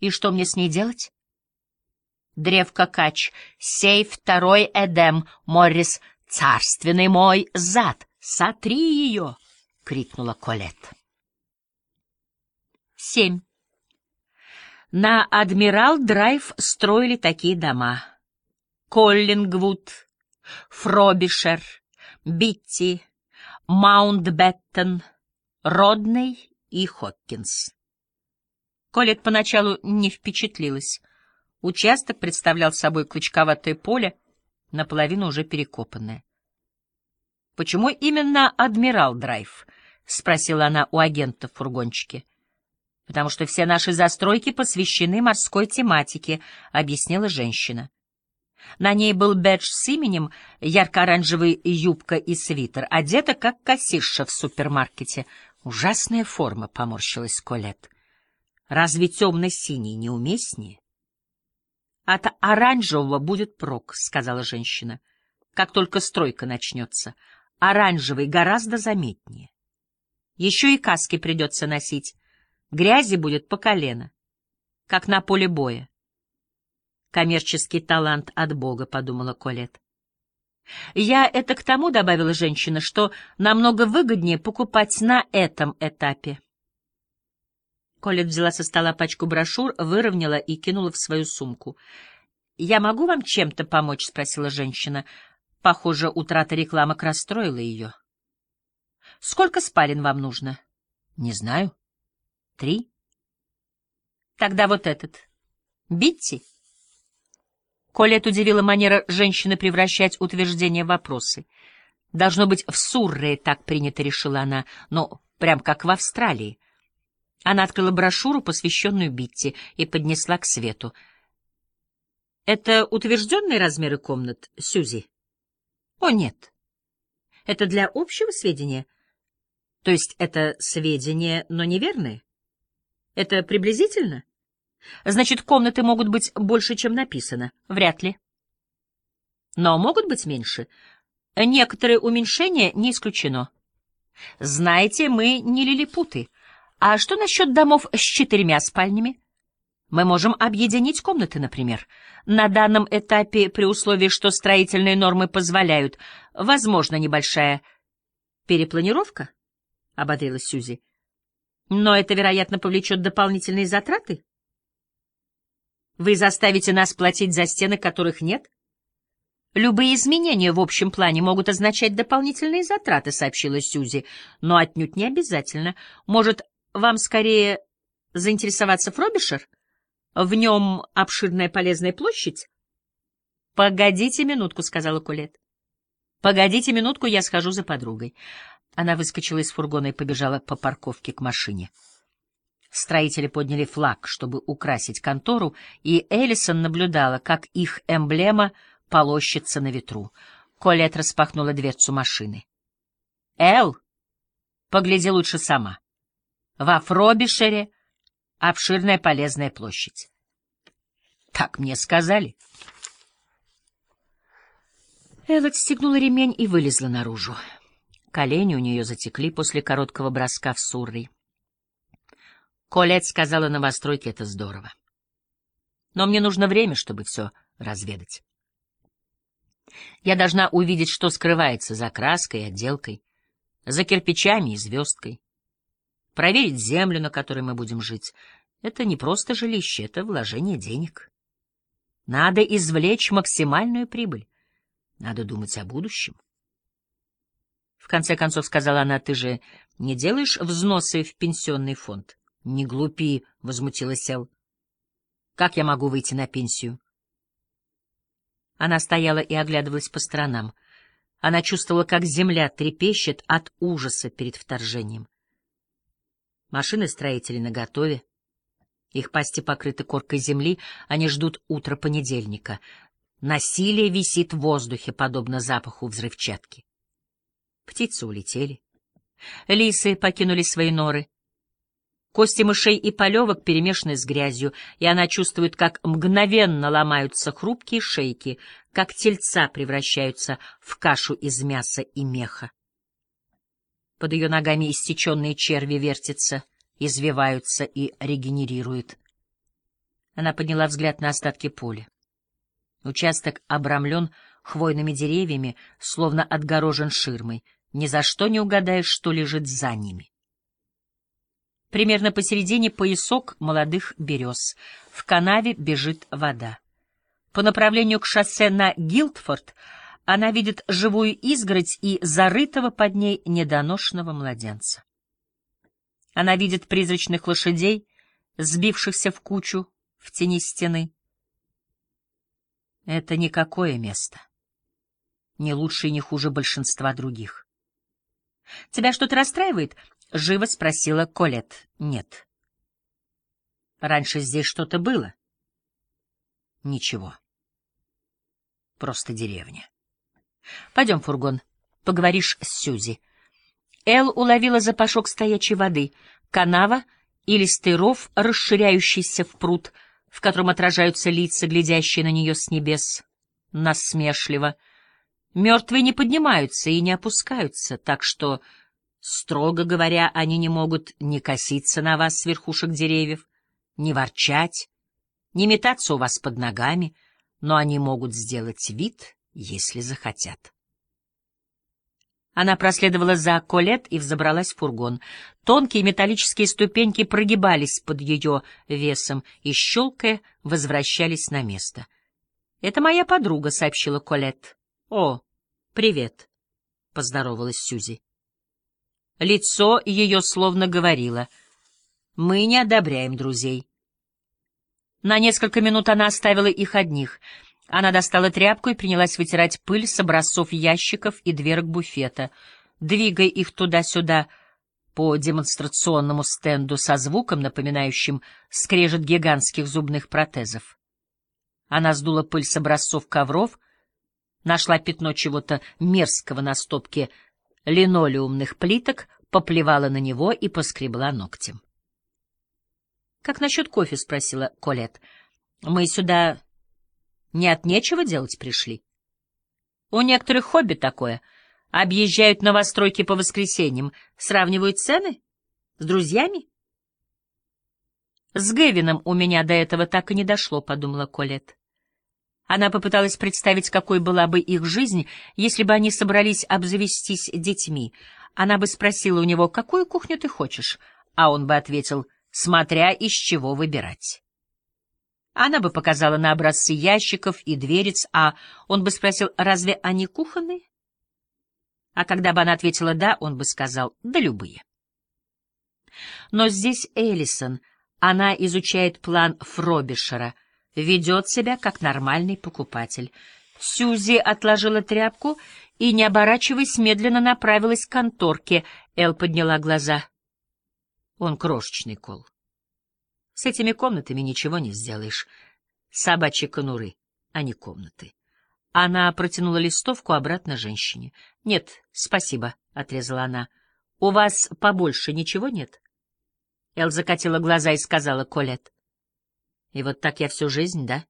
И что мне с ней делать? Древко Кач, сей второй Эдем, Моррис, царственный мой зад, сотри ее! — крикнула Колет. Семь. На Адмирал Драйв строили такие дома. Коллингвуд, Фробишер, Битти, Маунтбеттен, Родней и Хоккинс. Колет поначалу не впечатлилась. Участок представлял собой клочковатое поле, наполовину уже перекопанное. — Почему именно Адмирал Драйв? — спросила она у агента в фургончике. — Потому что все наши застройки посвящены морской тематике, — объяснила женщина. На ней был бэдж с именем, ярко-оранжевый юбка и свитер, одета как кассирша в супермаркете. Ужасная форма, — поморщилась Колет. Разве темно-синий неуместнее? От оранжевого будет прок, — сказала женщина, — как только стройка начнется. Оранжевый гораздо заметнее. Еще и каски придется носить. Грязи будет по колено, как на поле боя. Коммерческий талант от Бога, — подумала Колет. Я это к тому, — добавила женщина, — что намного выгоднее покупать на этом этапе. Колет взяла со стола пачку брошюр, выровняла и кинула в свою сумку. «Я могу вам чем-то помочь?» — спросила женщина. Похоже, утрата рекламок расстроила ее. «Сколько спален вам нужно?» «Не знаю. Три?» «Тогда вот этот. Битти?» Колет удивила манера женщины превращать утверждения в вопросы. «Должно быть, в Сурре так принято», — решила она, — «но прям как в Австралии». Она открыла брошюру, посвященную Битти, и поднесла к свету. «Это утвержденные размеры комнат, Сюзи?» «О, нет. Это для общего сведения. То есть это сведения, но неверные? Это приблизительно? Значит, комнаты могут быть больше, чем написано? Вряд ли. Но могут быть меньше. Некоторые уменьшения не исключено. Знаете, мы не лилипуты. А что насчет домов с четырьмя спальнями? Мы можем объединить комнаты, например. На данном этапе, при условии, что строительные нормы позволяют, возможно, небольшая перепланировка, — ободрила Сюзи. Но это, вероятно, повлечет дополнительные затраты. Вы заставите нас платить за стены, которых нет? Любые изменения в общем плане могут означать дополнительные затраты, — сообщила Сюзи, — но отнюдь не обязательно. Может, вам скорее заинтересоваться Фробишер? В нем обширная полезная площадь? — Погодите минутку, — сказала Кулет. — Погодите минутку, я схожу за подругой. Она выскочила из фургона и побежала по парковке к машине. Строители подняли флаг, чтобы украсить контору, и Эллисон наблюдала, как их эмблема полощется на ветру. Колет распахнула дверцу машины. — Эл, погляди лучше сама. Во Фробишере обширная полезная площадь. Так мне сказали. Эл отстегнула ремень и вылезла наружу. Колени у нее затекли после короткого броска в Суррой. Колет сказала новостройке, это здорово. Но мне нужно время, чтобы все разведать. Я должна увидеть, что скрывается за краской и отделкой, за кирпичами и звездкой проверить землю, на которой мы будем жить. Это не просто жилище, это вложение денег. Надо извлечь максимальную прибыль. Надо думать о будущем. В конце концов, сказала она, ты же не делаешь взносы в пенсионный фонд? Не глупи, возмутилась Эл. Как я могу выйти на пенсию? Она стояла и оглядывалась по сторонам. Она чувствовала, как земля трепещет от ужаса перед вторжением. Машины строителей наготове. Их пасти покрыты коркой земли, они ждут утра понедельника. Насилие висит в воздухе, подобно запаху взрывчатки. Птицы улетели. Лисы покинули свои норы. Кости мышей и полевок перемешаны с грязью, и она чувствует, как мгновенно ломаются хрупкие шейки, как тельца превращаются в кашу из мяса и меха. Под ее ногами истеченные черви вертятся, извиваются и регенерируют. Она подняла взгляд на остатки поля. Участок обрамлен хвойными деревьями, словно отгорожен ширмой. Ни за что не угадаешь, что лежит за ними. Примерно посередине поясок молодых берез. В канаве бежит вода. По направлению к шоссе на Гилдфорд она видит живую изгородь и зарытого под ней недоношенного младенца. Она видит призрачных лошадей, сбившихся в кучу в тени стены. Это никакое место. Не лучше и не хуже большинства других. «Тебя что-то расстраивает?» — живо спросила Колет. «Нет». «Раньше здесь что-то было?» «Ничего. Просто деревня». «Пойдем, фургон, поговоришь с Сюзи». Эл уловила запашок стоячей воды, канава или стыров, расширяющийся в пруд, в котором отражаются лица, глядящие на нее с небес, насмешливо — Мертвые не поднимаются и не опускаются, так что, строго говоря, они не могут не коситься на вас с верхушек деревьев, не ворчать, не метаться у вас под ногами, но они могут сделать вид, если захотят. Она проследовала за Колет и взобралась в фургон. Тонкие металлические ступеньки прогибались под ее весом и, щелкая, возвращались на место. — Это моя подруга, — сообщила Колет. О, «Привет», — поздоровалась Сюзи. Лицо ее словно говорило. «Мы не одобряем друзей». На несколько минут она оставила их одних. Она достала тряпку и принялась вытирать пыль с образцов ящиков и дверок буфета, двигая их туда-сюда по демонстрационному стенду со звуком, напоминающим скрежет гигантских зубных протезов. Она сдула пыль с образцов ковров — нашла пятно чего-то мерзкого на стопке линолеумных плиток, поплевала на него и поскребла ногтем. — Как насчет кофе? — спросила Колет. Мы сюда не от нечего делать пришли. У некоторых хобби такое. Объезжают новостройки по воскресеньям, сравнивают цены с друзьями. С Гевином у меня до этого так и не дошло, — подумала Колет. Она попыталась представить, какой была бы их жизнь, если бы они собрались обзавестись детьми. Она бы спросила у него, какую кухню ты хочешь, а он бы ответил, смотря из чего выбирать. Она бы показала на образцы ящиков и дверец, а он бы спросил, разве они кухонные? А когда бы она ответила «да», он бы сказал «да любые». Но здесь Эллисон, она изучает план Фробишера — ведет себя как нормальный покупатель. Сюзи отложила тряпку и, не оборачиваясь, медленно направилась к конторке. Эл подняла глаза. Он крошечный кол. С этими комнатами ничего не сделаешь. Собачьи конуры, а не комнаты. Она протянула листовку обратно женщине. — Нет, спасибо, — отрезала она. — У вас побольше ничего нет? Эл закатила глаза и сказала Колет. И вот так я всю жизнь, да?